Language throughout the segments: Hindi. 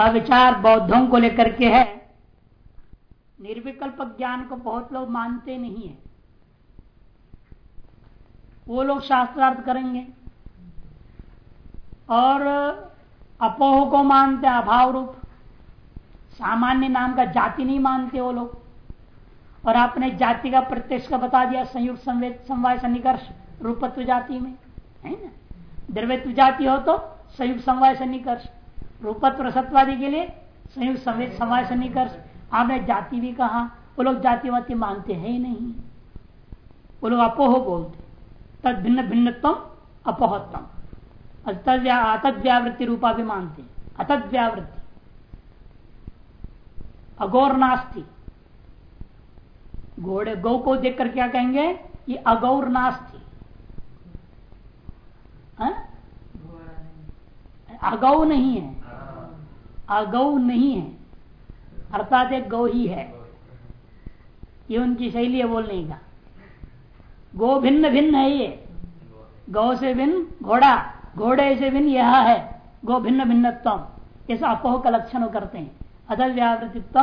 अविचार बौद्धों को लेकर के है। निर्विकल्प ज्ञान को बहुत लोग मानते नहीं है। वो लोग शास्त्रार्थ करेंगे। और अपोह को मानते अभाव रूप सामान्य नाम का जाति नहीं मानते वो लोग। और आपने जाति का प्रत्यक्ष का बता दिया, संयुक्त संवेद, समवाय सन्निकर्ष, रूपत्व जाति में, है ना? द्रव्यत्व जाति हो तो संयुक्त समवाय सन्निकर्ष। रूपत्व के लिए संयुक्त संवेद समवाय सन्निकर्ष आपने जाति भी कहा, वो लोग जातिवाती मानते हैं ही नहीं। वो लोग अपोह बोलते तद भिन्न भिन्नतम अपोहत्तम अतद्यावृत्ति रूपा भी मानते अतद व्यावृत्ति अगौर नास्ती। घोड़े, गौ को देखकर क्या कहेंगे? ये अगौर नास्ती। हाँ? अगौ नहीं है। अगौ नहीं है। अर्थात एक गौ ही है। ये उनकी शैली है बोलने का। गो भिन्न भिन्न है ये। गौ से भिन्न घोड़ा, घोड़े से भिन्न यह है। गो भिन्न भिन्नत्म ऐसा अपोह का लक्षण करते हैं। अदल व्यावृतित्व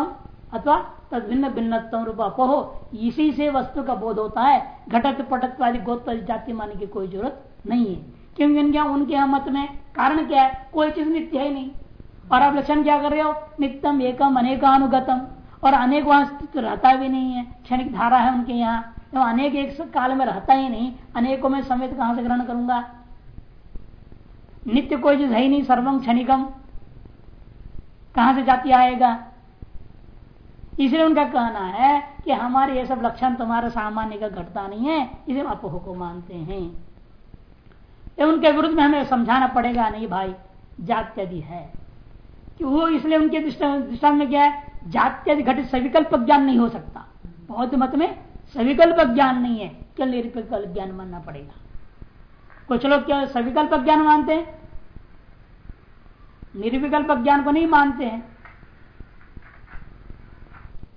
अथवा तद भिन्न भिन्नत्व रूप अपोह। इसी से वस्तु का बोध होता है। घटत पटत वाली गोत्व जाति मानने की कोई ज़रूरत नहीं है। क्योंकि उनके मत में कारण क्या है? कोई चीज़ नित्य है नहीं। और आप लक्षण क्या कर रहे हो? नित्यम एकम अनेकानुगतम। और अनेक वहाँ रहता भी नहीं है। क्षणिक धारा है उनके यहाँ। तो अनेक एक काल में रहता ही नहीं। अनेकों में समेत कहाँ से ग्रहण करूँगा? नित्य कोई चीज़ है ही नहीं सर्वम क्षणिकम। कहाँ से जाति आएगा? इसलिए उनका कहना है कि हमारे ये सब लक्षण तुम्हारे सामान्य का घटता नहीं है। इसे हम अपोह को मानते हैं। उनके विरुद्ध में हमें समझाना पड़ेगा, नहीं भाई? जात्यदि है। कि वो इसलिए उनके दृष्टान में क्या है? जात्यदि घटित सविकल्प ज्ञान नहीं हो सकता। बौद्ध मत में सविकल्प ज्ञान नहीं है। केवल निर्विकल्प ज्ञान मानना पड़ेगा। कुछ लोग क्या सविकल्प ज्ञान मानते हैं। निर्विकल्प ज्ञान को नहीं मानते हैं।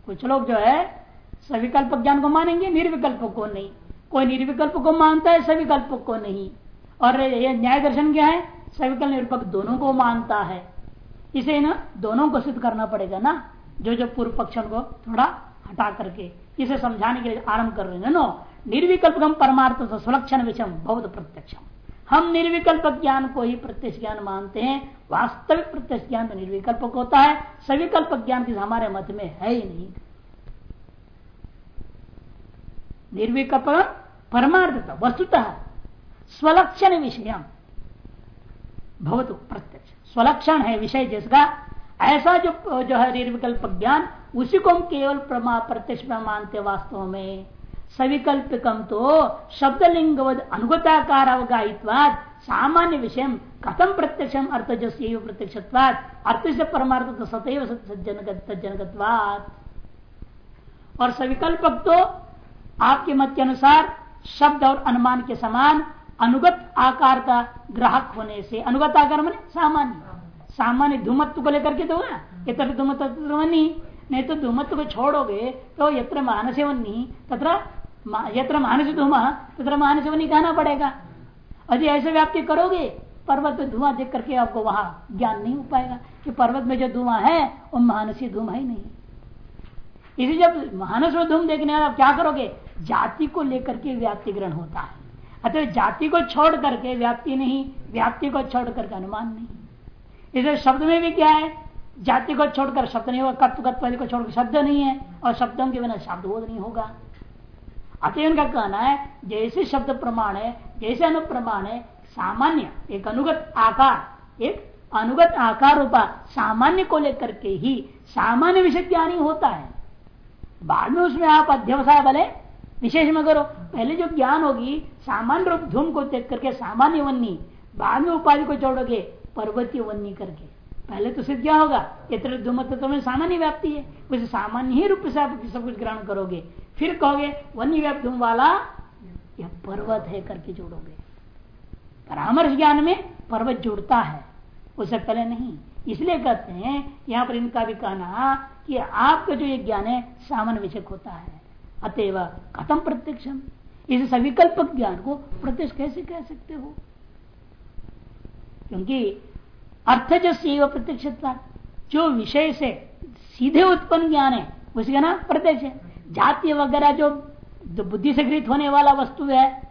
कुछ लोग जो है, सविकल्प ज्ञान को मानेंगे निर्विकल्प को नहीं। कोई निर्विकल्प को मानता है, सविकल्प को नहीं। और ये न्याय दर्शन क्या है? सविकल्प निरूपक दोनों को मानता है। इसे ना दोनों को सिद्ध करना पड़ेगा ना, जो जो पूर्व पक्ष को थोड़ा हटा करके। इसे समझाने के लिए आरंभ कर रहे हैं। नो निर्विकल्प परमार्थ सुलक्षण विषम बहुत प्रत्यक्षम। हम निर्विकल्प ज्ञान को ही प्रत्यक्ष ज्ञान मानते हैं। वास्तविक प्रत्यक्ष ज्ञान तो निर्विकल्प होता है। सविकल्प ज्ञान की हमारे मत में है ही नहीं। निर्विकल्प परमार्थ वस्तुतः स्वलक्षण विषय बहुत प्रत्यक्ष। स्वलक्षण है विषय जिसका ऐसा जो जो है निर्विकल्प ज्ञान, उसी को हम केवल प्रमा प्रत्यक्ष मानते वास्तव में। सविकल्पिकम तो शब्दलिंगवद अनुगताकार अवगाहित्वाद, सामान्य विषय कथम प्रत्यक्षम अर्थ जैसे प्रत्यक्षत्वाद अर्थ से परमार्थ तो सतैव सज्जनगतवाद और सविकल्पक तो आपके मत के अनुसार शब्द और अनुमान के समान अनुगत आकार का ग्राहक होने से अनुगत आकार मैंने सामान्य। सामान्य धूमत्व को लेकर के तो है इतर धूमत्व नहीं तो धूमत्व को छोड़ोगे तो यत्र मानसेवनी तथा यत्र मानस धुमा तथा मानस वनी कहना पड़ेगा। यदि ऐसे व्याप्ति करोगे, पर्वत में धुआँ देख करके आपको वहाँ ज्ञान नहीं हो पाएगा कि पर्वत में जो धुआँ है, वो मानसी धूम है नहीं। इसी जब मानस में धूम देखने आप क्या करोगे? जाति को लेकर के व्याप्ति ग्रहण होता है। अतः जाति को छोड़ करके व्याप्ति नहीं, व्याप्ति को छोड़ करके अनुमान नहीं। इसे शब्द में भी क्या है? जाति को छोड़कर शब्द नहीं होगा कत्व कत्व को छोड़कर शब्द नहीं है, और शब्दों के बिना शब्द बोध नहीं होगा। अतः उनका कहना है, जैसे शब्द प्रमाण है, जैसे अनुप्रमाण है, सामान्य, एक अनुगत आकार, एक अनुगत आकार रूपा सामान्य को लेकर के ही सामान्य विषय ज्ञानी होता है। बाद में उसमें आप अध्यवसाय बले विशेष में करो पहले जो ज्ञान होगी, सामान्य रूप धूम को देख करके, सामान्य वन्नी, बाद में उपाधि को जोड़ोगे, पर्वतीय वन्नी करके। पहले तो सिद्ध क्या होगा? इतर धूमत्व तो में सामान्य व्याप्ति है। उसे सामान्य ही रूप से आप सब कुछ ग्रहण करोगे। फिर कहोगे, वन्य व्याप्त धूम वाला, यह पर्वत है करके जोड़ोगे। परामर्श ज्ञान में पर्वत जुड़ता है। उससे पहले नहीं। इसलिए कहते हैं, यहाँ पर इनका भी कहना कि आपका जो ये ज्ञान है, सामान्य विषय होता है। अतएव कथम प्रत्यक्षम? इस सविकल्प ज्ञान को प्रत्यक्ष कैसे कह सकते हो? क्योंकि अर्थ जो प्रत्यक्ष जो विषय से सीधे उत्पन्न ज्ञान है, उसी का नाम प्रत्यक्ष है। जाति वगैरह जो बुद्धि से गृहित होने वाला वस्तु है,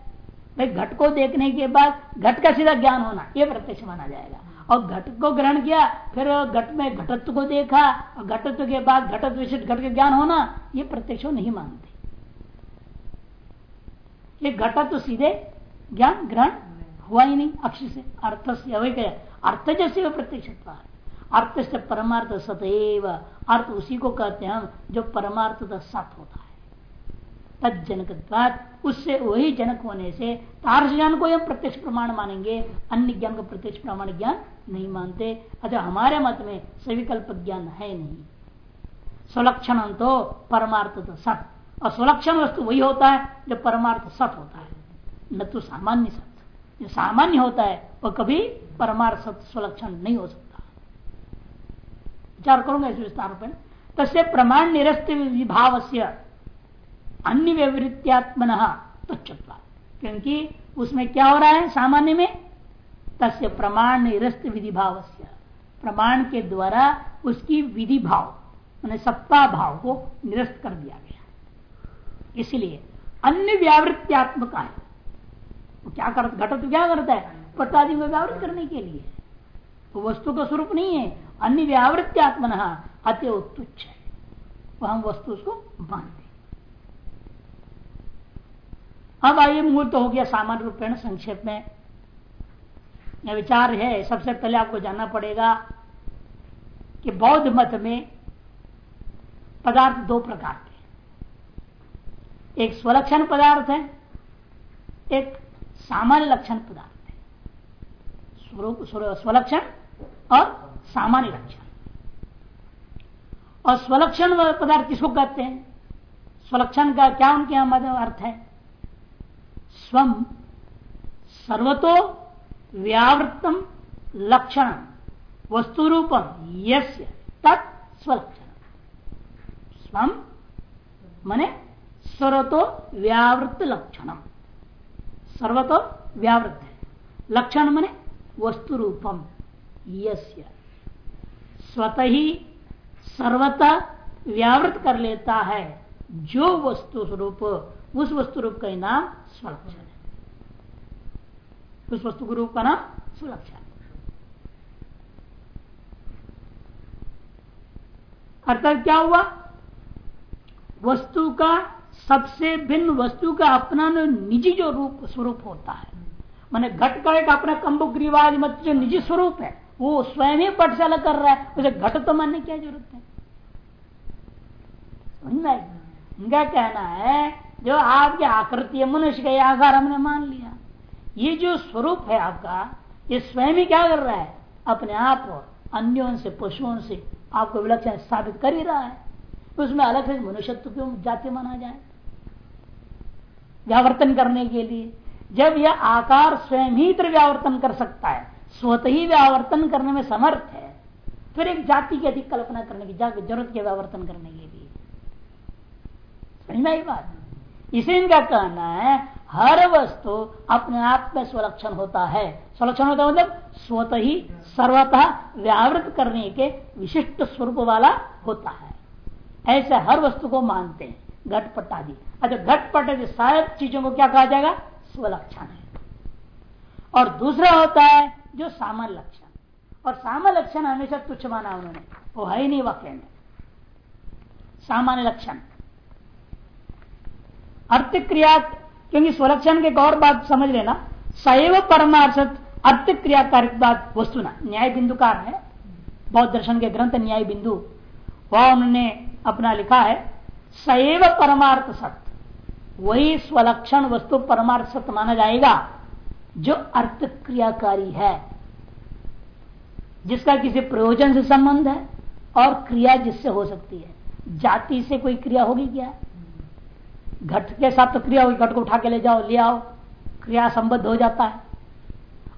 भाई, घट को देखने के बाद घट का सीधा ज्ञान होना यह प्रत्यक्ष माना जाएगा। और घट को ग्रहण किया, फिर घट में घटत्व को देखा, और घटत्व के बाद घटत विशिष्ट घट का ज्ञान होना, ये प्रत्यक्ष नहीं मानते। ये तो सीधे ज्ञान ग्रहण हुआ ही नहीं अक्ष से, अर्थ से अवैध अर्थ जैसे प्रत्यक्ष अर्थ से परमार्थ सतएव अर्थ उसी को कहते हैं हम, जो परमार्थ सत होता है। तद जनक उससे वही जनक होने से तार्स ज्ञान को हम प्रत्यक्ष प्रमाण मानेंगे, अन्य ज्ञान को प्रत्यक्ष प्रमाण ज्ञान नहीं मानते। अच्छा हमारे मत में सविकल्प ज्ञान है नहीं। सुलक्षण तो परमार्थ तो सत और सुलक्षण वस्तु वही होता है जो परमार्थ सत होता है। न तो सामान्य सत्य जो सामान्य होता है वह कभी परमार्थ सत्य सुलक्षण नहीं हो सकता। विचार करूँगा इस विस्तार पर तस्य प्रमाण निरस्त विभाव से अन्य व्यवृत्त्यात्मन तो क्योंकि उसमें क्या हो रहा है सामान्य में? तस्य प्रमाण निरस्त विधि भाव प्रमाण के द्वारा उसकी विधि भाव मैंने सत्ता भाव को निरस्त कर दिया गया। इसलिए अन्य व्यावृत्त्यात्मक है वो क्या कर घटत तो क्या करता है? पटादि में व्यावृत करने के लिए। तो वस्तु का स्वरूप नहीं है। अन्य व्यावृत्त्यात्मन अत्य तुच्छ है। वह हम वस्तु उसको मानते अब आइए मूल तो हो गया सामान्य रूपेण संक्षेप में। यह विचार है, सबसे पहले आपको जानना पड़ेगा कि बौद्ध मत में पदार्थ दो प्रकार के एक स्वलक्षण पदार्थ है, एक सामान्य लक्षण पदार्थ है। स्वरूप स्वलक्षण और सामान्य लक्षण। और स्वलक्षण पदार्थ किसको कहते हैं? स्वलक्षण का क्या उनके यहाँ अर्थ है? स्वम, सर्वतो व्यावृत्तम लक्षण वस्तु रूपम यस्य तत्स्वलक्षण स्वम, मने सर्वतो व्यावृत्त लक्षणम। सर्वतो व्यावृत्त। है लक्षण मने वस्तु रूपम यस्य। स्वतः ही सर्वता व्यावृत कर लेता है, जो वस्तु स्वरूप, उस वस्तु रूप का नाम स्वलक्षण है। उस वस्तु रूप का नाम स्वलक्षण अर्थात क्या हुआ? वस्तु का सबसे भिन्न वस्तु का अपना निजी जो रूप, स्वरूप होता है। मैंने घट का एक अपना कंबुग्रीवाज मत जो निजी स्वरूप है। वो स्वयं ही पट से अलग कर रहा है। उसे घट तो मानने क्या ज़रूरत है? इनका कहना है, जो आपकी आकृति मनुष्य का आकार हमने मान लिया। ये जो स्वरूप है आपका, ये स्वयं ही क्या कर रहा है? अपने आप और अन्यों से, पशुओं से आपको विलक्षण साबित कर ही रहा है। उसमें अलग से मनुष्यत्व क्यों जाति माना जाए? व्यावर्तन करने के लिए। जब यह आकार स्वयं ही व्यावर्तन कर सकता है, स्वत ही व्यावर्तन करने में समर्थ है, फिर एक जाति की अधिक कल्पना करने की ज़रूरत के व्यावर्तन करने के लिए। समझ में बात? इसे इनका कहना है, हर वस्तु अपने आप में स्वलक्षण होता है। स्वलक्षण होता है मतलब स्वत ही सर्वतः व्यावृत करने के विशिष्ट स्वरूप वाला होता है। ऐसे हर वस्तु को मानते हैं। घटपट आदि अच्छा घटपट सारे चीज़ों को क्या कहा जाएगा? स्वलक्षण है। और दूसरा होता है जो सामान्य लक्षण और सामान्य लक्षण हमेशा तुच्छ माना उन्होंने। वो है ही नहीं वाक्य में। सामान्य लक्षण अर्थ क्रिया क्योंकि स्वलक्षण के और बात समझ लेना। सैव परमार्थ अर्थ क्रियाकारिक बात वस्तुना। न्याय बिंदुकार है। बौद्ध दर्शन के ग्रंथ न्याय बिंदु वह उन्होंने अपना लिखा है, सैव परमार्थ सत्य। वही स्वलक्षण वस्तु परमार्थ सत्य माना जाएगा, जो अर्थ क्रियाकारी है। जिसका किसी प्रयोजन से संबंध है और क्रिया जिससे हो सकती है। जाति से कोई क्रिया होगी क्या? घट के साथ तो क्रिया होगी, घट को उठा के ले जाओ, ले आओ, क्रिया संबद्ध हो जाता है।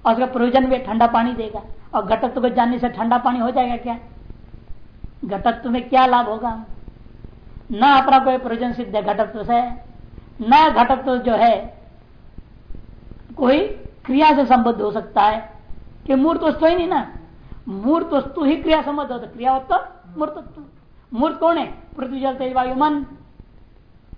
और उसका प्रयोजन भी ठंडा पानी देगा। और घटत्व को जानने से ठंडा पानी हो जाएगा क्या? घटत्व में क्या लाभ होगा? न अपना कोई प्रयोजन सिद्ध है घटत्व से, न घटत्व जो है, कोई क्रिया से संबद्ध हो सकता है कि मूर्त वस्तु ही नहीं ना। मूर्त वस्तु ही क्रिया संबद्ध होता क्रिया तो मूर्तत्व। मूर्त कौन है? पृथ्वी, जल, तेज, वायु, मन।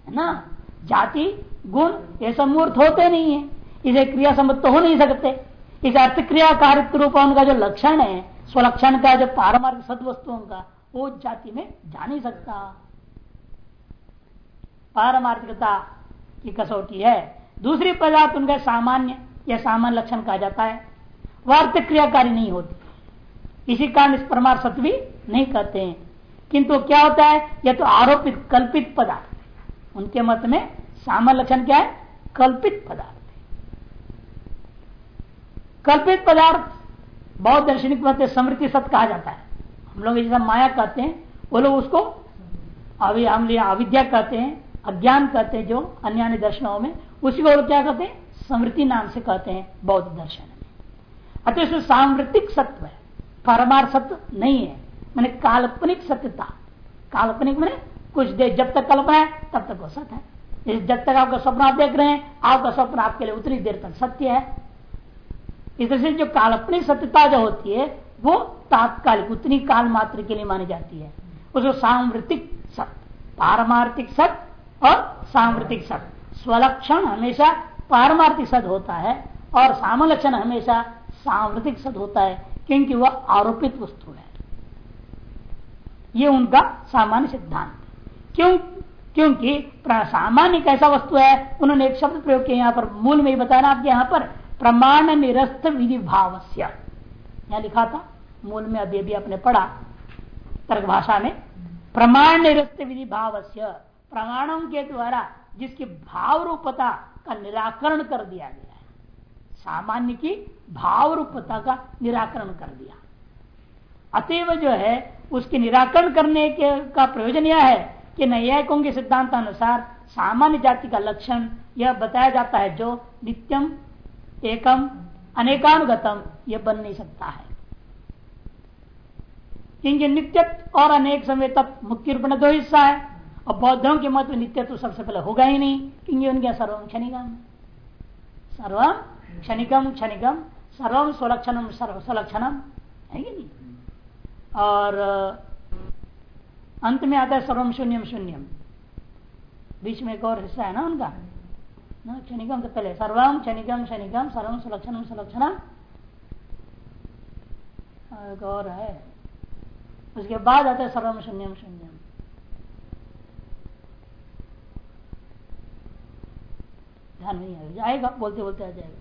है ना? जाति, गुण, ये सब मूर्त होते नहीं है। इसे क्रिया संबद्ध तो हो नहीं सकते। इस अर्थ क्रिया कार्य रूप उनका जो लक्षण है, स्वलक्षण का, जो पारमार्थिक सदवस्तुओं का वो जाति में जा नहीं सकता। पारमार्थिकता की कसौटी है। दूसरी पदार्थ उनका सामान्य, या सामान्य लक्षण कहा जाता है। अर्थ क्रियाकारी नहीं होती। इसी कारण इस परमार सत्य भी नहीं कहते हैं। किंतु क्या होता है? यह तो आरोपित कल्पित पदार्थ। उनके मत में सामान्य लक्षण क्या है? कल्पित पदार्थ। कल्पित पदार्थ बहुत दर्शनिक मत समृद्धि सत्य कहा जाता है। हम लोग जैसा माया कहते हैं। वो लोग उसको अभी हम अविद्या कहते हैं, अज्ञान कहते हैं जो अन्य अन्य दर्शनों में। उसी को क्या कहते हैं? समृद्धि नाम से कहते हैं, बौद्ध दर्शन में। अतः सांवृतिक सत्व है। परमार सत्य नहीं है। मैंने काल्पनिक सत्यता काल्पनिक मैंने कुछ देर जब तक कल्पना है, तब तक वो सत्य है। जब तक आपका स्वप्न आप देख रहे हैं, आपका स्वप्न आपके लिए उतनी देर तक सत्य है। इस तरह से जो काल्पनिक सत्यता जो होती है वो तात्कालिक, उतनी काल मात्र के लिए मानी जाती है। उसको सांवृतिक सत्य पारमार्थिक सत्य और सांवृतिक सत्य स्वलक्षण हमेशा पारमार्थिक सद होता है और सामलक्षण हमेशा सांवृतिक सद होता है, क्योंकि वह आरोपित वस्तु है। ये उनका सामान्य सिद्धांत। क्यों? क्योंकि सामान्य कैसा वस्तु है? उन्होंने एक शब्द प्रयोग किया यहाँ पर, मूल में ही बताना आपके यहाँ पर, प्रमाण निरस्त विधि भाव लिखा था मूल में अभी अभी आपने पढ़ा, तर्क भाषा में, प्रमाण निरस्त विधि भाव प्रमाणों के द्वारा जिसकी भाव रूपता का निराकरण कर दिया गया है। सामान्य की भाव रूपता का निराकरण कर दिया। अतएव जो है, उसके निराकरण करने के, का प्रयोजन यह है कि न्यायिकों के सिद्धांत अनुसार सामान्य जाति का लक्षण यह बताया जाता है जो नित्यम, एकम, अनेकानुगतम, यह बन नहीं सकता है। क्योंकि नित्य और अनेक समय तक मुख्य रूप में दो हिस्सा है। और बौद्धों के मत में नित्य तो सबसे पहले होगा ही नहीं, क्योंकि उनके सर्वम क्षणिकम सर्वम क्षणिकम क्षणिकम सर्वम स्वलक्षणम स्वलक्षणम, है कि नहीं? और अंत में आता है सर्वम शून्यम शून्यम। बीच में एक और हिस्सा है ना उनका? ना, क्षणिकम तो पहले सर्वम, क्षणिकम क्षणिकम, सर्वम सुलक्षणम सुलक्षणम एक और है। उसके बाद आता है सर्वम शून्यम शून्यम। ध्यान नहीं आएगा जाएगा, बोलते बोलते आ जाएगा।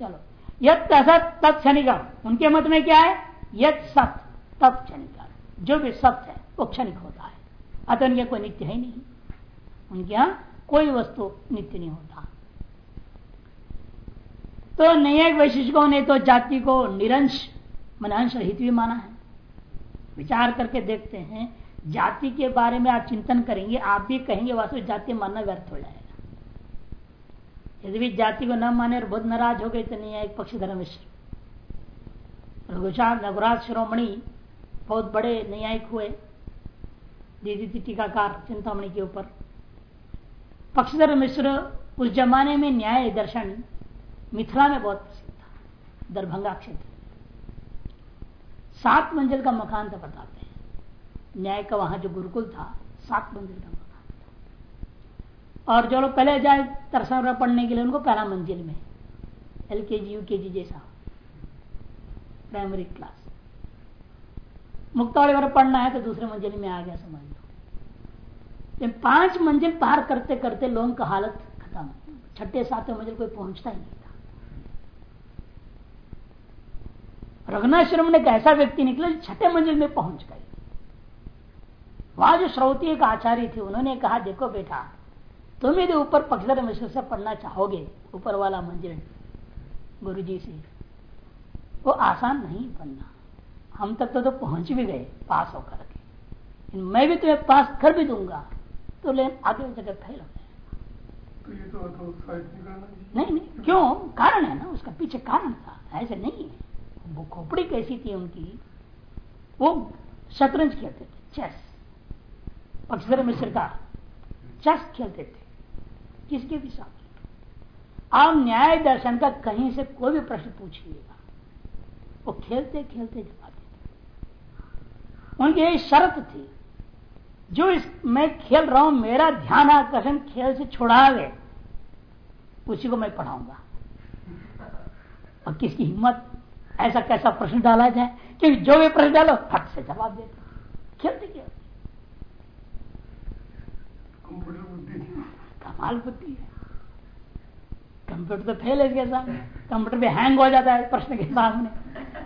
चलो। यद असत तत्क्षणिकम उनके मत में क्या है? यद सत तत्क्षणिकम जो भी सत्य है, वो क्षणिक होता है। अतः उनके कोई नित्य है नहीं। उनके यहाँ कोई वस्तु नित्य नहीं होता। तो नए वैशिष्टों ने तो जाति को निरंश मन अंश रहित भी माना है। विचार करके देखते हैं, जाति के बारे में आप चिंतन करेंगे, आप भी कहेंगे वास्तविक जाति मानना व्यर्थ हो जाएगा। यदि भी जाति को न माने और बहुत नाराज़ हो गए तो नहीं एक पक्षधर मिश्र रघुराज शिरोमणि बहुत बड़े न्यायिक हुए, दीदी टीकाकार, चिंतामणि के ऊपर। पक्षधर मिश्र उस जमाने में न्याय दर्शन, मिथिला में बहुत प्रसिद्ध था, दरभंगा क्षेत्र। सात मंजिल का मकान था बताते हैं। न्याय का वहाँ जो गुरुकुल था, सात मंजिल का मकान था। और जो लोग पहले जाए तरसा पढ़ने के लिए, उनको पहला मंजिल में एल के जी यू के जी जैसा प्राइमरी क्लास मुक्ता वाले पढ़ना है तो दूसरे मंजिल में आ गया, समझ लो। पाँच मंजिल पार करते करते लोगों का हालत खत्म। छठे, सातवें मंजिल कोई पहुँचता ही नहीं। रघुनाश्रम ने एक ऐसा व्यक्ति निकला जो छठे मंजिल में पहुँच गए वहाँ जो श्रोती एक आचार्य थे उन्होंने कहा देखो बेटा तुम यदि ऊपर पक्षधर मिश्र से पढ़ना चाहोगे ऊपर वाला मंजिल गुरु जी से वो आसान नहीं पढ़ना हम तक तो, तो पहुँच भी गए पास होकर के। मैं भी तुम्हें पास कर भी दूँगा तो लेकिन आगे जगह फेल हो जाए तो तो नहीं नहीं क्यों? कारण है ना उसका पीछे कारण था ऐसे नहीं है। खोपड़ी कैसी थी उनकी। वो शतरंज खेलते थे, चेस। पक्षधर मिश्र का चेस खेलते थे। किसके भी साथ। आप न्याय दर्शन का कहीं से कोई भी प्रश्न पूछिएगा। वो खेलते खेलते जवाब देते उनकी यही शर्त थी, जो इस मैं खेल रहा हूँ, मेरा ध्यान आकर्षण खेल से छुड़ा गए उसी को मैं पढ़ाऊँगा। और किसकी हिम्मत? ऐसा कैसा प्रश्न डाला जाए क्योंकि जो भी प्रश्न डालो फट से जवाब देते खेलते क्या कमाल बुद्धि है। कंप्यूटर तो फेल है इसके सामने। कंप्यूटर भी हैंग हो जाता है प्रश्न के सामने।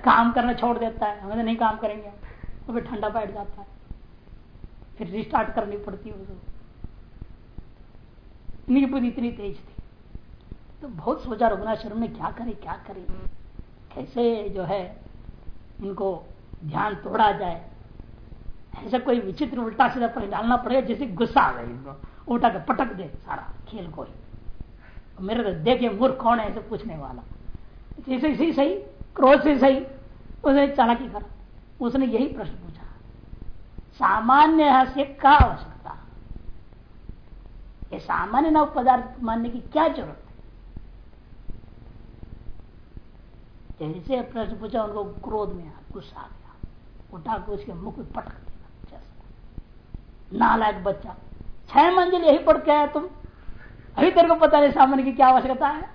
काम करना छोड़ देता है। हमें तो नहीं काम करेंगे। तो फिर ठंडा बैठ जाता है। फिर रिस्टार्ट करनी पड़ती है उसको। इनकी बुद्धि इतनी तेज थी। तो बहुत सोचा रघुनाथ शर्म ने क्या करे क्या करे? कैसे जो है इनको ध्यान तोड़ा जाए। ऐसा कोई विचित्र उल्टा सीधा प्रश्न डालना पड़ेगा जैसे गुस्सा आ गया इनको। उल्टा के पटक दे, सारा खेल को ही मेरे तो देखे मूर्ख कौन है, ऐसे पूछने वाला। जैसे सही सही, क्रोध से सही उसने चालाकी करा। उसने यही प्रश्न पूछा। सामान्य से क्या आवश्यकता। ये सामान्य नव पदार्थ मानने की क्या ज़रूरत है जैसे प्रश्न पूछा उनको क्रोध में गुस्सा आ गया उठा के उसके मुख में पटक दिया नालायक बच्चा, छह मंजिल यही पढ़ के आया तुम? अभी तेरे को पता नहीं सामने की क्या आवश्यकता है?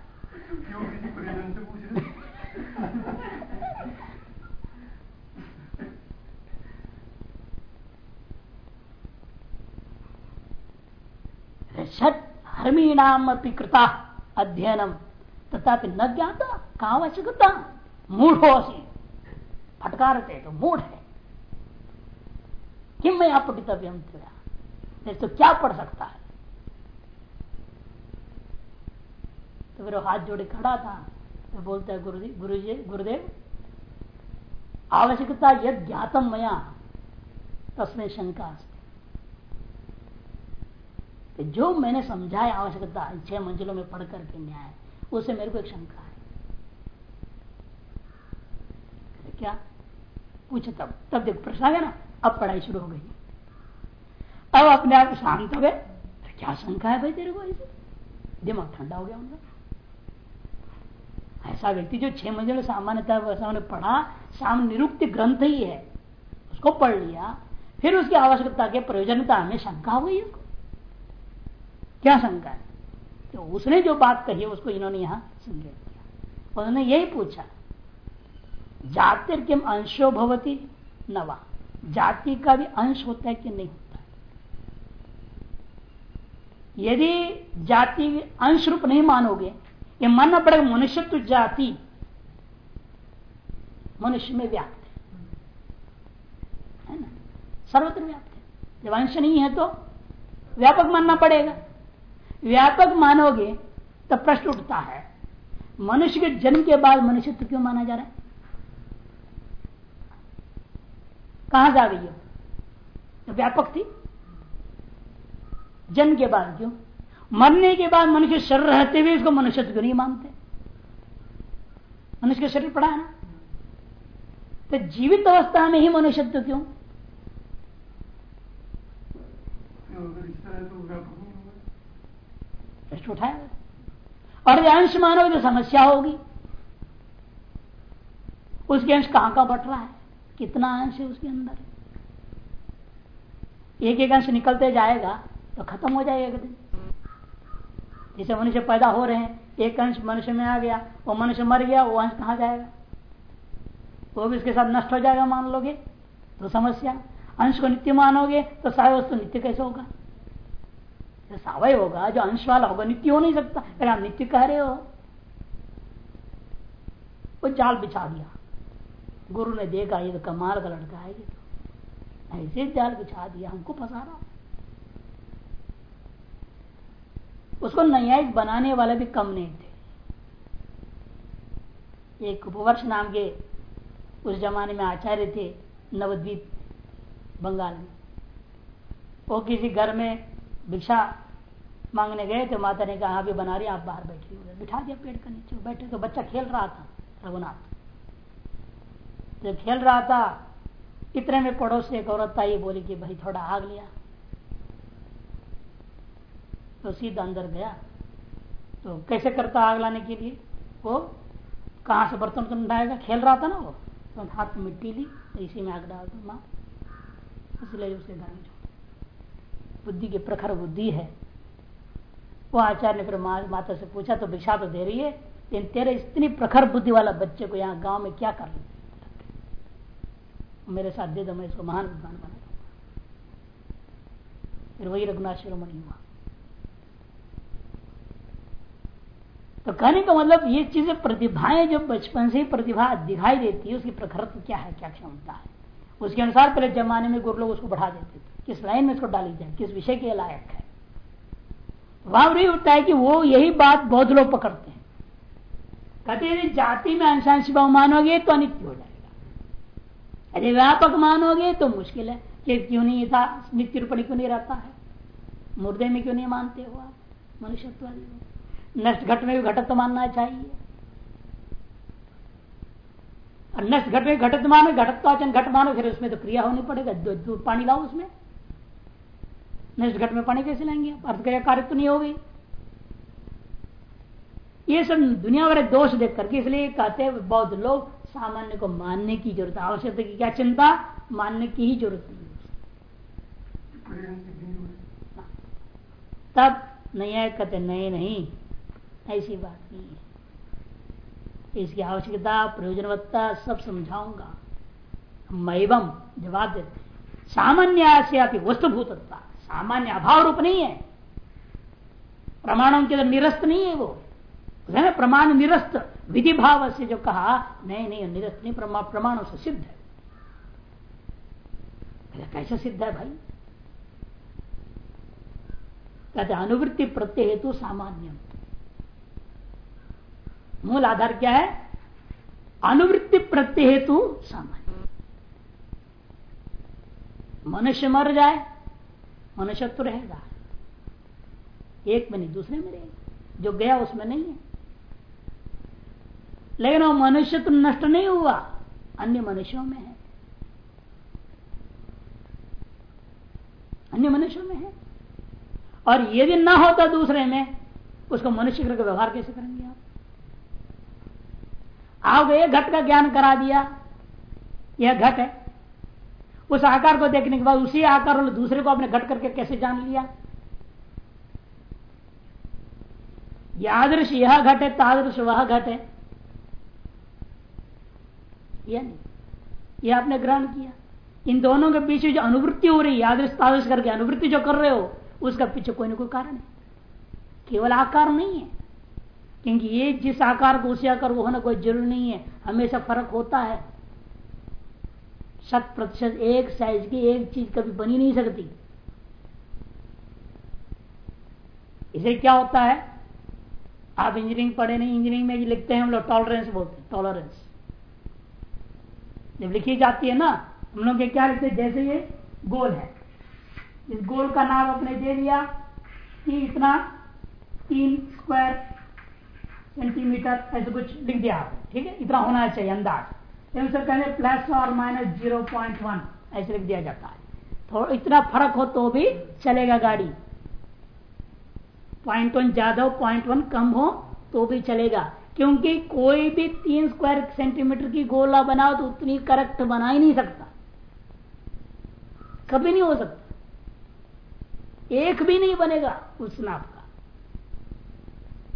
षट हर्मीणाम कृता अध्ययनम। तथापि न ज्ञाता कहा आवश्यकता? मूढ़ हो असी फटकार तो मूढ़ है। किम मैं आप पठितव्यम तो क्या पढ़ सकता है? तो फिर हाथ जोड़े खड़ा था। तो बोलता है गुरु गुरु जी गुरुदेव, आवश्यकता यद ज्ञातम मया, तस्में शंका जो मैंने समझाया आवश्यकता छह मंजिलों में पढ़ करके न्याय, उसे मेरे को एक शंका है क्या? पूछे तब। तब देखो, प्रश्न आ गया ना? अब पढ़ाई शुरू हो गई अब अपने आप शांत हो गए। तो क्या शंका है भाई तेरे को ऐसे? दिमाग ठंडा हो गया उनका। ऐसा व्यक्ति जो छह मंजिल सामान्यता सामने पढ़ा सामने निरुक्त ग्रंथ ही है, उसको पढ़ लिया, फिर उसकी आवश्यकता के प्रयोजनता में शंका हुई उसको। क्या शंका है? तो उसने जो बात कही उसको इन्होंने यहाँ संज्ञा किया। उन्होंने यही पूछा जातिर किम अंशो भवती? नवा जाति का भी अंश होता है कि नहीं होता है? यदि जाति अंश रूप नहीं मानोगे, ये मानना पड़ेगा मनुष्य तो जाति। मनुष्य में व्याप्त है। ना? सर्वत्र व्याप्त है। जब अंश नहीं है तो व्यापक मानना पड़ेगा। व्यापक मानोगे तो प्रश्न उठता है, मनुष्य के जन्म के बाद मनुष्य क्यों माना जा रहा है? कहाँ जा गई तो व्यापक थी। जन्म के बाद क्यों? मरने के बाद मनुष्य शरीर रहते हुए उसको मनुष्य क्यों नहीं मानते। मनुष्य का शरीर पड़ा है ना? तो जीवित अवस्था में ही मनुष्यत्व क्यों? प्रश्न उठाया। और अंश मानोगे तो समस्या होगी। उसके अंश कहाँ का बट रहा है? कितना अंश है उसके अंदर? एक एक अंश निकलते जाएगा तो खत्म हो जाएगा एक दिन। जैसे मनुष्य पैदा हो रहे हैं, एक अंश मनुष्य में आ गया, वो मनुष्य मर गया, वो अंश कहा जाएगा? वो भी उसके साथ नष्ट हो जाएगा मान लोगे? तो समस्या। अंश को नित्य मानोगे तो सारे वस्तु नित्य कैसे होगा? जो सावय होगा, जो अंश वाला होगा, नित्य हो नहीं सकता। अरे आप नित्य कह रहे हो, वो जाल बिछा दिया। गुरु ने देखा, ये तो कमाल का लड़का है ये तो। ऐसे जाल बिछा दिया, हमको फंसा रहा। उसको न्यायिक बनाने वाले भी कम नहीं थे। एक उपवर्ष नाम के उस जमाने में आचार्य थे नवद्वीप बंगाल में। वो किसी घर में भिक्षा मांगने गए तो माता ने कहा अभी बना रही आप बाहर बैठी बिठा दिया पेड़ के नीचे, बैठे तो बच्चा खेल रहा था, रघुनाथ। जब खेल रहा था। इतने में पड़ोस एक औरत आई बोली कि भाई थोड़ा आग लिया। तो सीधा अंदर गया। तो कैसे करता आग लाने के लिए? वो कहा से बर्तन तो उठाएगा? खेल रहा था ना वो। तो हाथ में मिट्टी ली तो इसी में आग डाल दो माँ। इसलिए उसके घर बुद्धि की प्रखर बुद्धि है। वो आचार्य ने फिर मा, माता से पूछा तो भिक्षा तो दे रही है लेकिन तेरे इतनी प्रखर बुद्धि वाला बच्चे को यहाँ गाँव में क्या कर मेरे साथ दे दो, मैं इसको महान विद्वान बना फिर वही रघुनाथ शिरोमणि हुआ। तो कहने का मतलब ये चीज़ें प्रतिभाएँ जो बचपन से ही प्रतिभा दिखाई देती है, उसकी प्रखरत्व क्या है, क्या क्षमता है? उसके अनुसार पहले जमाने में गुरु लोग उसको बढ़ा देते थे। किस लाइन में उसको डाली जाए, किस विषय के लायक है? वहाँ नहीं होता है कि वो यही बात बहुत लोग पकड़ते हैं। कहते जाति में अंशांश भाव मानोगे तो अनित्य हो जाएगा। यदि व्यापक मानोगे तो मुश्किल है। कि क्यों नहीं था? नित्य रूपणी क्यों नहीं रहता है? मुर्दे में क्यों नहीं मानते हो आप मनुष्यत्व नष्ट घट में भी घटत मानना चाहिए। नष्ट घट में घटत मानो घटत्वाचन घट मानो, फिर उसमें तो क्रिया होनी पड़ेगा। दूध पानी लाओ उसमें। नष्ट घट में पानी कैसे लाएँगे अर्थ क्रिया कार्य तो नहीं होगी। ये सब दुनिया भर दोष देख करके इसलिए कहते हैं, बौद्ध लोग सामान्य को मानने की ज़रूरत, आवश्यकता की क्या चिंता? मानने की ही ज़रूरत नहीं तब नहीं कहते नहीं नहीं, ऐसी बात नहीं है। इसकी आवश्यकता, प्रयोजनवत्ता सब समझाऊँगा। मैवम जवाब देते सामान्य से अभी वस्तुभूतता सामान्य अभाव रूप नहीं है। प्रमाणों के अंदर निरस्त नहीं है वो। प्रमाण निरस्त विधि भाव से जो कहा, नहीं नहीं, निरस्त नहीं प्रमाणों से सिद्ध है। कैसे सिद्ध है भाई? कहते, अनुवृत्ति प्रत्यय हेतु सामान्य मूल आधार क्या है? अनुवृत्ति प्रत्यय हेतु सामान्य मनुष्य मर जाए मनुष्य तो रहेगा। एक में नहीं दूसरे में रहेगा। जो गया, उसमें नहीं है। लेकिन वो मनुष्य तो नष्ट नहीं हुआ, अन्य मनुष्यों में है। अन्य मनुष्यों में है। और यदि ना होता दूसरे में, उसको मनुष्य करके व्यवहार कैसे करेंगे आप? आप एक घट का ज्ञान करा दिया, यह घट है। उस आकार को देखने के बाद उसी आकार वाले दूसरे को आपने घट करके कैसे जान लिया? यादृश यह घट है, तादृश वह घट है। यह नहीं। यह आपने ग्रहण किया। इन दोनों के पीछे जो अनुवृत्ति हो रही यादृश तादृश करके अनुवृत्ति जो कर रहे हो, उसका पीछे कोई ना कोई कारण है। केवल आकार नहीं है। क्योंकि ये जिस आकार को उसी आकार वो होना कोई ज़रूरी नहीं है। हमेशा फ़र्क होता है। शत प्रतिशत एक साइज़ की एक चीज़ कभी बनी नहीं सकती। इसे क्या होता है? आप इंजीनियरिंग पढ़े नहीं इंजीनियरिंग में लिखते हैं, हम लोग टॉलरेंस बोलते हैं टॉलरेंस जब लिखी जाती है ना, हम लोग क्या लिखते जैसे ये गोल है। इस गोल का नाम आपने दे दिया। कि इतना, तीन स्क्वायर सेंटीमीटर ऐसे कुछ लिख दिया आपने। ठीक है? इतना होना चाहिए अंदाज। सर कहने प्लस और माइनस ज़ीरो पॉइंट वन ऐसे लिख दिया जाता है। थोड़ा इतना फ़र्क हो तो भी चलेगा गाड़ी। पॉइंट वन ज़्यादा हो पॉइंट वन कम हो तो भी चलेगा। क्योंकि कोई भी तीन स्क्वायर सेंटीमीटर की गोला बनाओ तो उतनी करेक्ट बना ही नहीं सकता। कभी नहीं हो सकता। एक भी नहीं बनेगा उस नाप का।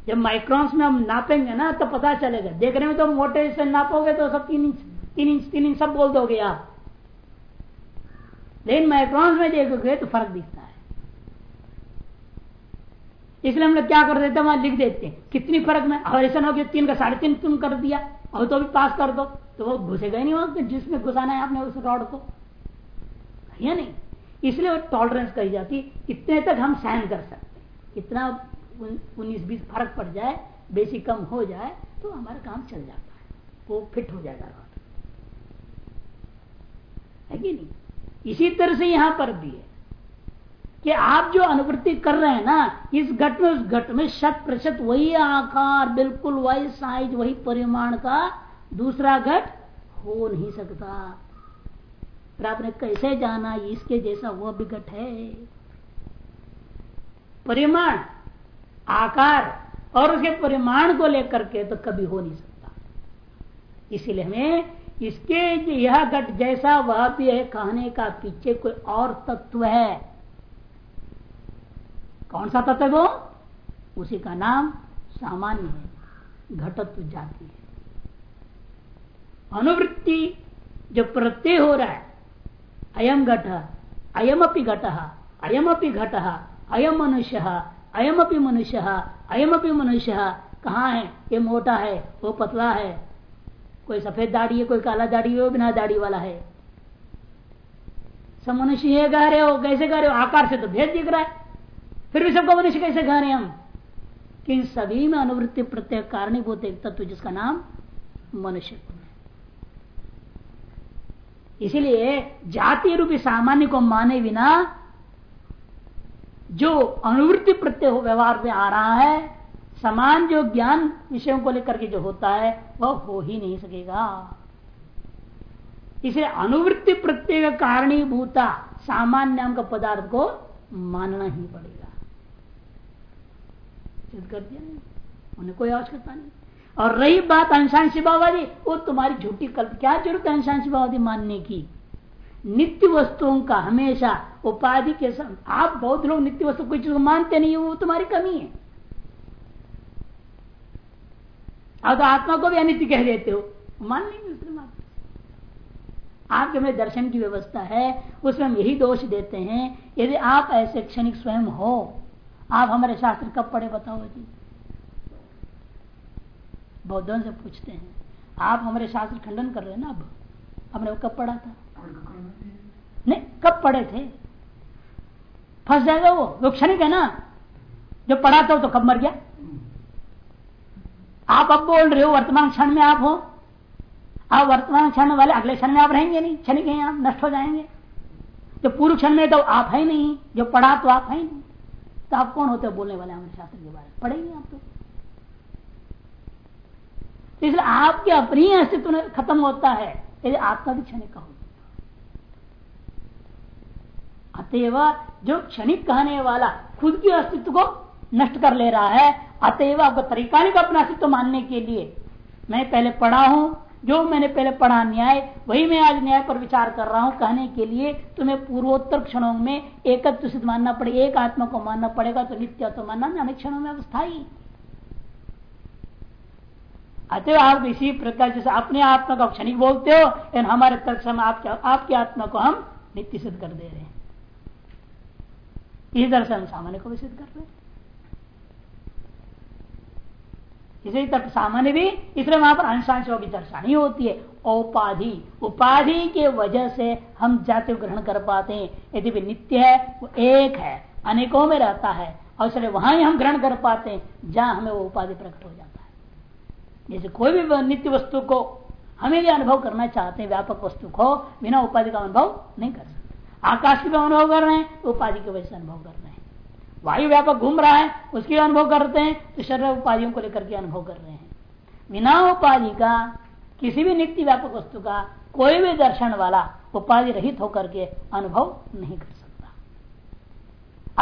जब माइक्रॉन्स में हम नापेंगे ना तो पता चलेगा। देखने में तो मोटे से नापोगे तो सब तीन इंच तीन इंच तीन इंच सब बोल दोगे आप लेकिन माइक्रॉन्स में देखोगे तो फ़र्क दिखता है। इसलिए हम लोग क्या कर देते हैं? वहाँ लिख देते हैं। कितनी फ़र्क में और ऐसा हो गया? तीन का साढ़े तीन तुम कर दिया। और तो भी पास कर दो। तो वो घुसेगा ही नहीं वहाँ जिसमें घुसाना है आपने उस रॉड को। या नहीं? इसलिए टॉलरेंस कही जाती इतने तक हम सहन कर सकते इतना उन्नीस बीस फ़र्क पड़ जाए, बेसी कम हो जाए तो हमारा काम चल जाता है। वो फिट हो जाएगा रॉड है कि नहीं? इसी तरह से यहाँ पर भी है। कि आप जो अनुवृत्ति कर रहे हैं ना, इस घट में, उस घट में शत प्रतिशत वही आकार, बिल्कुल वही साइज़ वही परिमाण का दूसरा घट हो नहीं सकता। फिर आपने कैसे जाना? इसके जैसा वह भी घट है। परिमाण, आकार और उसके परिमाण को लेकर के तो कभी हो नहीं सकता। इसीलिए हमें इसके यह घट जैसा वह भी है, कहने का पीछे कोई और तत्व है। कौन सा तत्व वो? उसी का नाम सामान्य है, घटत्व जाति है। अनुवृत्ति जो प्रत्यय हो रहा है, अयम घट अयम अपनी घट अयम अपनी घट, अयम मनुष्य अयम अपनी मनुष्य अयम अपनी मनुष्य, कहाँ है? ये मोटा है, वो पतला है। कोई सफ़ेद दाढ़ी है, कोई काला दाढ़ी है वो बिना दाढ़ी वाला है। सब मनुष्य ये कह रहे हो, कैसे कह रहे हो? आकार से तो भेद दिख रहा है। फिर भी सबको मनुष्य कैसे कह रहे हम? कि इन सभी में अनुवृत्ति प्रत्येक कारणीभूत एक तत्व जिसका नाम मनुष्य इसीलिए जाति रूपी सामान्य को माने बिना जो अनुवृत्ति प्रत्यय व्यवहार में आ रहा है, समान जो ज्ञान विषयों को लेकर के जो होता है, वह हो ही नहीं सकेगा। इसे अनुवृत्ति प्रत्यय कारणीभूता सामान्य नाम का पदार्थ को मानना ही पड़ेगा। सिद्ध कर दिया नहीं। उन्हें कोई आवश्यकता नहीं। और रही बात अंशांशी भाववादी वो तुम्हारी झूठी कल्प, क्या ज़रूरत है अंशांशी भाववादी मानने की? नित्य वस्तुओं का हमेशा उपाधि के सम, आप बहुत लोग नित्य वस्तु कोई चीज़ को मानते नहीं वो तुम्हारी कमी है। अब तो आत्मा को भी अनित्य कह देते हो। मान लेंगे उसने मात्र आपके में दर्शन की व्यवस्था है, उसमें हम यही दोष देते हैं, यदि आप ऐसे क्षणिक स्वयं हो आप हमारे शास्त्र कब पढ़े बताओ जी? बौद्धों से पूछते हैं। आप हमारे शास्त्र खंडन कर रहे हैं ना अब? हमने वो कब पढ़ा था? नहीं, कब पढ़े थे? फंस जाएगा वो वो क्षणिक है ना? जो पढ़ा था तो कब मर गया? आप अब बोल रहे हो, वर्तमान क्षण में आप हो। आप वर्तमान क्षण वाले अगले क्षण में आप रहेंगे नहीं, क्षणिक हैं आप, नष्ट हो जाएँगे। जो पूर्व क्षण में तो आप है नहीं, जो पढ़ा तो आप है नहीं। तो आप कौन होते हो बोलने वाले हमारे शास्त्र के बारे में? पढ़ेंगे आप तो। इसलिए आपके अपनी अस्तित्व खत्म होता है। यदि आत्मा भी क्षणिक का अतएव जो क्षणिक कहने वाला खुद के अस्तित्व को नष्ट कर ले रहा है, अतएव आपको तरीका नहीं अपना अस्तित्व मानने के लिए। मैं पहले पढ़ा हूँ जो मैंने पहले पढ़ा न्याय, वही मैं आज न्याय पर विचार कर रहा हूँ कहने के लिए तुम्हें पूर्वोत्तर क्षणों में एकत्व सिद्ध मानना पड़ेगा, एक आत्मा को मानना पड़ेगा तो नित्य तो मानना अनेक क्षणों में अवस्थाई। अतः आप इसी प्रकार जैसे अपने आत्मा को क्षणिक बोलते हो लेकिन हमारे तर्क समय आपके, आपकी आत्मा को हम नित्य सिद्ध कर दे रहे हैं। इस तरह से हम सामान्य को भी सिद्ध कर रहे हैं। इसी तरह सामान्य भी, इसलिए वहाँ पर अंशांशों की चर्चा नहीं होती है। औपाधि। उपाधि के वजह से हम जाति ग्रहण कर पाते हैं। यदि भी नित्य है, वो एक है, अनेकों में रहता है, और इसलिए वहाँ ही हम ग्रहण कर पाते हैं, जहाँ हमें वो उपाधि प्रकट हो जाता है। जैसे कोई भी नित्य वस्तु को हमें भी अनुभव करना चाहते हैं, व्यापक वस्तु को, बिना उपाधि का अनुभव नहीं कर सकते। आकाश भी अनुभव कर रहे हैं, उपाधि की वजह से अनुभव कर रहे हैं। वायु व्यापक घूम रहा है, उसकी अनुभव करते हैं तो शरीर उपाधियों को लेकर के अनुभव कर रहे हैं। बिना उपाधि का, किसी भी नित्य व्यापक वस्तु का, कोई भी दर्शन वाला उपाधि रहित होकर के अनुभव नहीं कर सकता।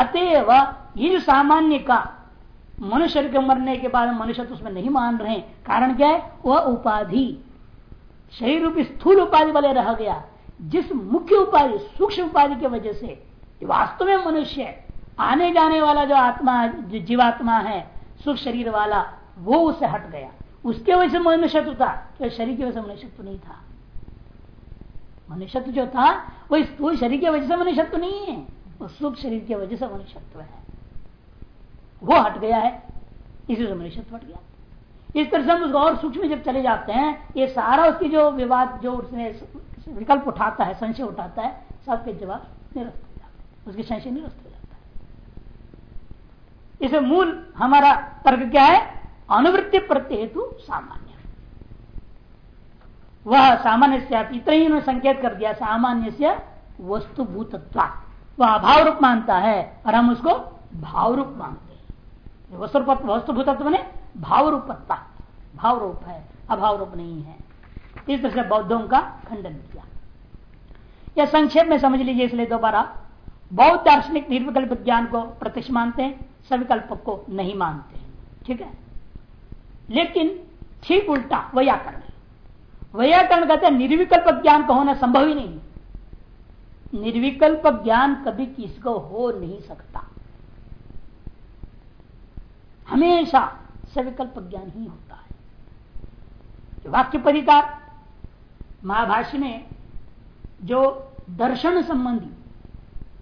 अतएव, ये जो सामान्य का, मनुष्य के मरने के बाद मनुष्य तो उसमें नहीं मान रहे कारण क्या है? वह उपाधि। शरीर रूपी स्थूल उपाधि वाले रह गया। जिस मुख्य उपाधि, सूक्ष्म उपाधि की वजह से वास्तव में मनुष्य आने जाने वाला जो आत्मा, जो जीवात्मा है, सुख शरीर वाला, वो उससे हट गया। उसके वजह से मनुष्यत्व था। तो शरीर की वजह से मनुष्यत्व नहीं था। मनुष्यत्व जो था, वो इस स्थूल शरीर की वजह से मनुष्यत्व नहीं है। वो सुख शरीर की वजह से मनुष्यत्व है। वो हट गया है। इसी से मनुष्यत्व हट गया। इस तरह से हम उसको और सूक्ष्म जब चले जाते हैं, ये सारा उसकी जो विवाद, जो उसने विकल्प उठाता है, संशय उठाता है, सबके जवाब निरस्त हो जाता है। उसके संशय निरस्त हो जाता इसे मूल हमारा तर्क क्या है? अनुवृत्ति प्रत्येतु सामान्य। वह सामान्य से इतना ही संकेत कर दिया, सामान्य से वस्तुभूतत्व। वह अभाव रूप मानता है और हम उसको भाव रूप मानते हैं। वस्तुभूतत्व ने भाव रूपत्ता भाव रूप है अभाव रूप नहीं है। इस तरह से बौद्धों का खंडन किया। यह संक्षेप में समझ लीजिए इसलिए दोबारा। बौद्ध दार्शनिक निर्विकल्प ज्ञान को प्रत्यक्ष मानते हैं। सविकल्प को नहीं मानते। ठीक है? लेकिन ठीक उल्टा, व्याकरण। वैयाकरण कहते निर्विकल्प ज्ञान का होना संभव ही नहीं। निर्विकल्प ज्ञान कभी किसको हो नहीं सकता। हमेशा सविकल्प ज्ञान ही होता है। वाक्य परिकार, महाभाष्य में जो दर्शन संबंधी,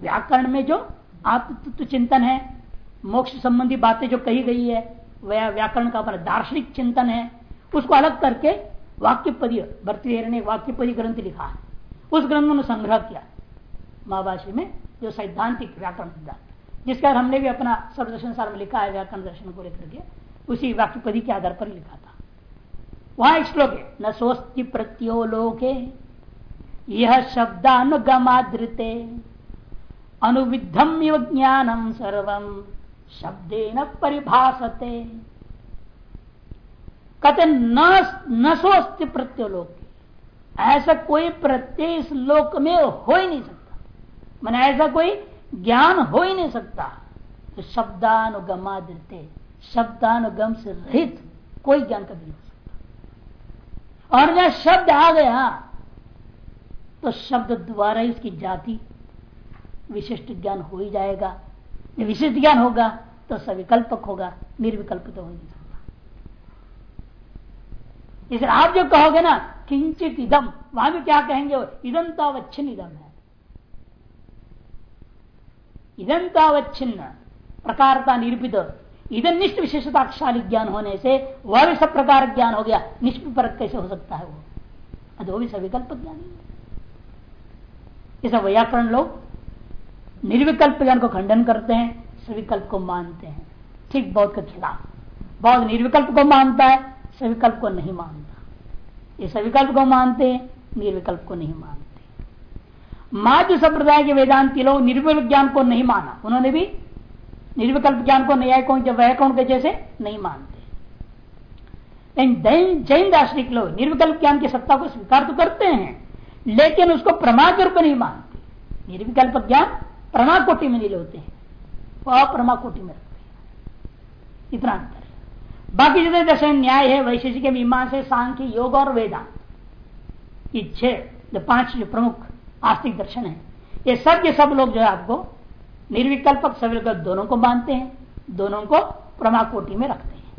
व्याकरण में जो आत्मतत्व चिंतन है मोक्ष संबंधी बातें जो कही गई है वह व्याकरण का अपना दार्शनिक चिंतन है, उसको अलग करके वाक्य पदी भर्ती ने वाक्य पदी ग्रंथ लिखा है। उस ग्रंथ में संग्रह किया महाभाषी में, जो सैद्धांतिक व्याकरण सिद्धांत जिसका हमने भी अपना सर्वदर्शन सार में लिखा है, व्याकरण दर्शन को लेकर के, उसी वाक्यपदी के आधार पर लिखा था। वहाँ एक श्लोक है, न सोस्ति प्रत्यो लोके, यह शब्दानुगमादृते अनुविधम ज्ञानम सर्वम। शब्दे न परिभाषते। कहते न सोस्ति प्रत्योलोक ऐसा कोई प्रत्यय इस लोक में हो ही नहीं सकता। मैंने ऐसा कोई ज्ञान हो ही नहीं सकता। तो शब्दानुगमा देते शब्दानुगम से रहित कोई ज्ञान कभी नहीं हो सकता। और जब शब्द आ गया तो शब्द द्वारा इसकी जाति विशिष्ट ज्ञान हो ही जाएगा। विशिष्ट ज्ञान होगा तो सविकल्पक होगा निर्विकल्प तो हो नहीं सकता आप जो कहोगे ना, किंचित इदम, वहाँ भी क्या कहेंगे इदम तावच्छिन्न इदम है। इदम तावच्छिन्न प्रकारता निरूपित। इधन निष्ठ विशेषताशाली ज्ञान होने से, वह भी सब प्रकार ज्ञान हो गया, निष्परक कैसे हो सकता है वो? वो भी सविकल्प ज्ञान ही। है व्याकरण लोग निर्विकल्प ज्ञान को खंडन करते हैं, सविकल्प को मानते हैं। ठीक बौद्ध के खिलाफ। बौद्ध निर्विकल्प को मानता है, सविकल्प को नहीं मानता। ये सविकल्प को मानते हैं, निर्विकल्प को नहीं मानते। माध्य संप्रदाय के वेदांति लोग निर्विकल्प ज्ञान को नहीं माना। उन्होंने भी निर्विकल्प ज्ञान को न्यायकों वैकोण के जैसे, नहीं मानते। जैन दार्शनिक लोग निर्विकल्प ज्ञान की सत्ता को स्वीकार तो करते हैं, लेकिन उसको प्रमा के रूप नहीं मानते। निर्विकल्प ज्ञान प्रमा कोटि में नहीं होते हैं। अप्रमा कोटि में रखते हैं। इतना अंतर है। बाकी जितने दर्शन न्याय है वैशेषिक मीमांसा, सांख्य, योग और वेदांत, ये छह, जो पाँच जो प्रमुख आस्तिक दर्शन है, ये सब के सब लोग जो है आपको निर्विकल्पक, सविकल्प दोनों को मानते हैं, दोनों को प्रमा कोटि में रखते हैं।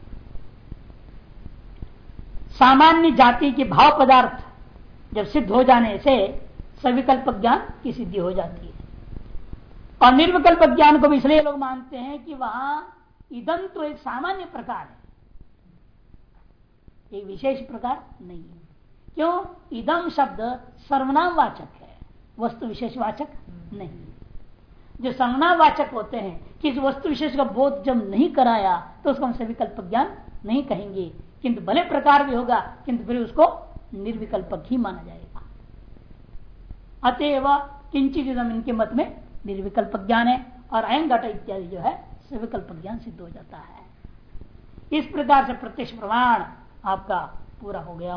सामान्य जाति के भाव पदार्थ जब सिद्ध हो जाने से सविकल्प ज्ञान की सिद्धि हो जाती है। और निर्विकल्प ज्ञान को भी इसलिए लोग मानते हैं कि वहाँ इदम तो एक सामान्य प्रकार है। एक विशेष प्रकार नहीं है। क्यों? इदम शब्द सर्वनाम वाचक है। वस्तु विशेष वाचक नहीं जो सर्वनाम वाचक होते हैं, कि इस वस्तु विशेष का बोध जब नहीं कराया तो उसको हम सविकल्प ज्ञान नहीं कहेंगे। किंतु भले प्रकार भी होगा, किंतु फिर उसको निर्विकल्पक ही माना जाएगा। अतएव किंचित इनके मत में निर्विकल्प ज्ञान है और अयन घट इत्यादि जो है सविकल्प ज्ञान सिद्ध हो जाता है। इस प्रकार से प्रत्यक्ष प्रमाण आपका पूरा हो गया